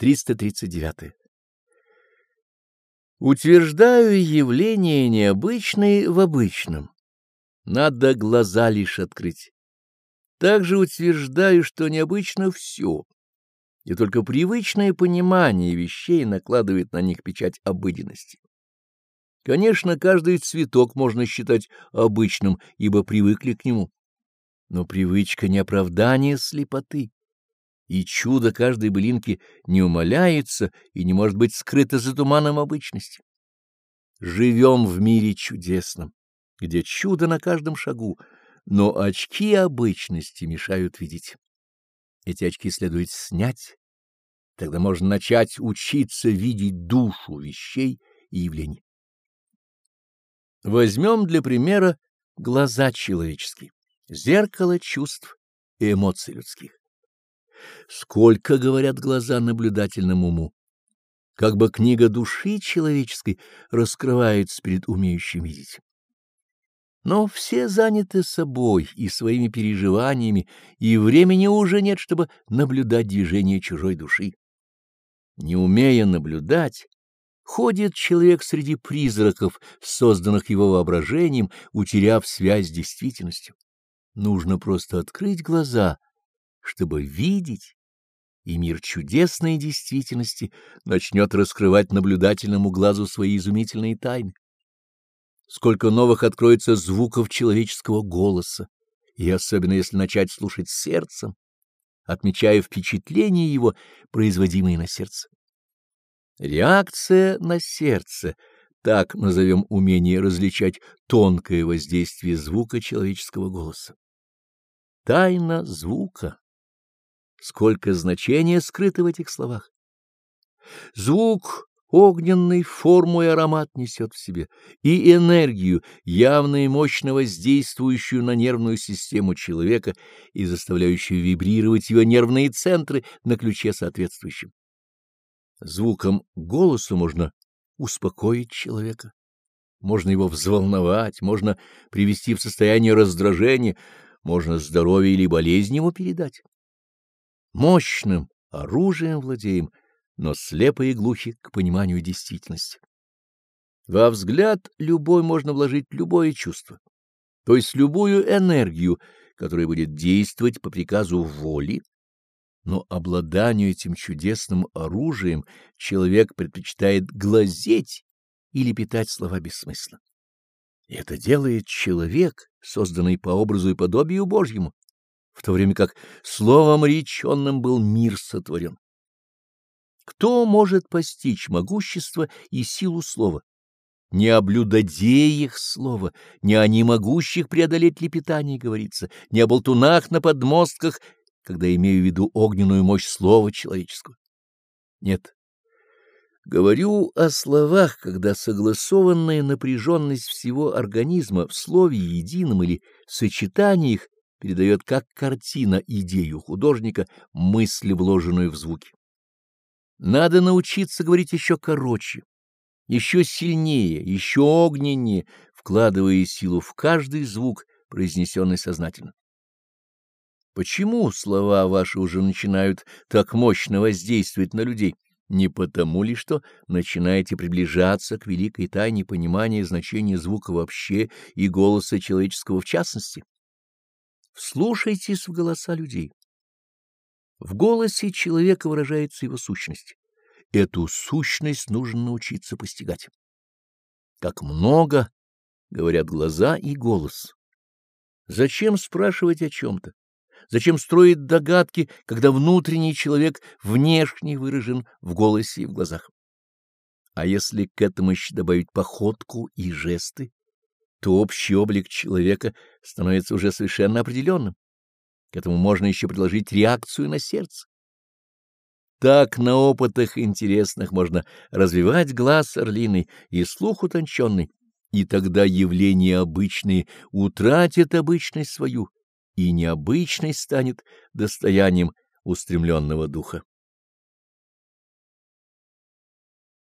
339. Утверждаю явления необычные в обычном. Надо глаза лишь открыть. Также утверждаю, что необычно все, и только привычное понимание вещей накладывает на них печать обыденности. Конечно, каждый цветок можно считать обычным, ибо привыкли к нему. Но привычка не оправдание слепоты, и чудо каждой былинки не умаляется и не может быть скрыто за туманом обычности. Живем в мире чудесном, где чудо на каждом шагу, но очки обычности мешают видеть. Эти очки следует снять, тогда можно начать учиться видеть душу вещей и явлений. Возьмем для примера глаза человеческие, зеркало чувств и эмоций людских. Сколько говорят глаза наблюдательному уму, как бы книга души человеческой раскрывается перед умеющим видеть. Но все заняты собой и своими переживаниями, и времени уже нет, чтобы наблюдать движение чужой души. Не умея наблюдать, Ходит человек среди призраков, созданных его воображением, утеряв связь с действительностью. Нужно просто открыть глаза, чтобы видеть, и мир чудесной действительности начнет раскрывать наблюдательному глазу свои изумительные тайны. Сколько новых откроется звуков человеческого голоса, и особенно если начать слушать сердцем, отмечая впечатления его, производимые на сердце. Реакция на сердце, так назовем умение различать тонкое воздействие звука человеческого голоса. Тайна звука. Сколько значения скрыто в этих словах. Звук огненный форму и аромат несет в себе, и энергию, явно и мощно воздействующую на нервную систему человека и заставляющую вибрировать его нервные центры на ключе соответствующем. Звуком голоса можно успокоить человека, можно его взволновать, можно привести в состояние раздражения, можно здоровье или болезнь ему передать. Мощным оружием владеем, но слепо и глухи к пониманию действительности. Во взгляд любой можно вложить любое чувство, то есть любую энергию, которая будет действовать по приказу воли но обладанию этим чудесным оружием человек предпочитает глазеть или питать слова бессмысленно. Это делает человек, созданный по образу и подобию Божьему, в то время как словом реченным был мир сотворен. Кто может постичь могущество и силу слова? Не о блюдодеях слова, не о немогущих преодолеть лепетание говорится, не о болтунах на подмостках когда имею в виду огненную мощь слова человеческого. Нет. Говорю о словах, когда согласованная напряженность всего организма в слове едином или сочетании их передает как картина идею художника, мысль, вложенную в звуки. Надо научиться говорить еще короче, еще сильнее, еще огненнее, вкладывая силу в каждый звук, произнесенный сознательно. Почему слова ваши уже начинают так мощно воздействовать на людей? Не потому ли, что начинаете приближаться к великой тайне понимания значения звука вообще и голоса человеческого в частности? Вслушайтесь в голоса людей. В голосе человека выражается его сущность. Эту сущность нужно научиться постигать. Как много говорят глаза и голос. Зачем спрашивать о чем-то? Зачем строить догадки, когда внутренний человек внешне выражен в голосе и в глазах? А если к этому еще добавить походку и жесты, то общий облик человека становится уже совершенно определенным. К этому можно еще предложить реакцию на сердце. Так на опытах интересных можно развивать глаз орлиный и слух утонченный, и тогда явления обычные утратят обычность свою, и необычной станет достоянием устремленного духа.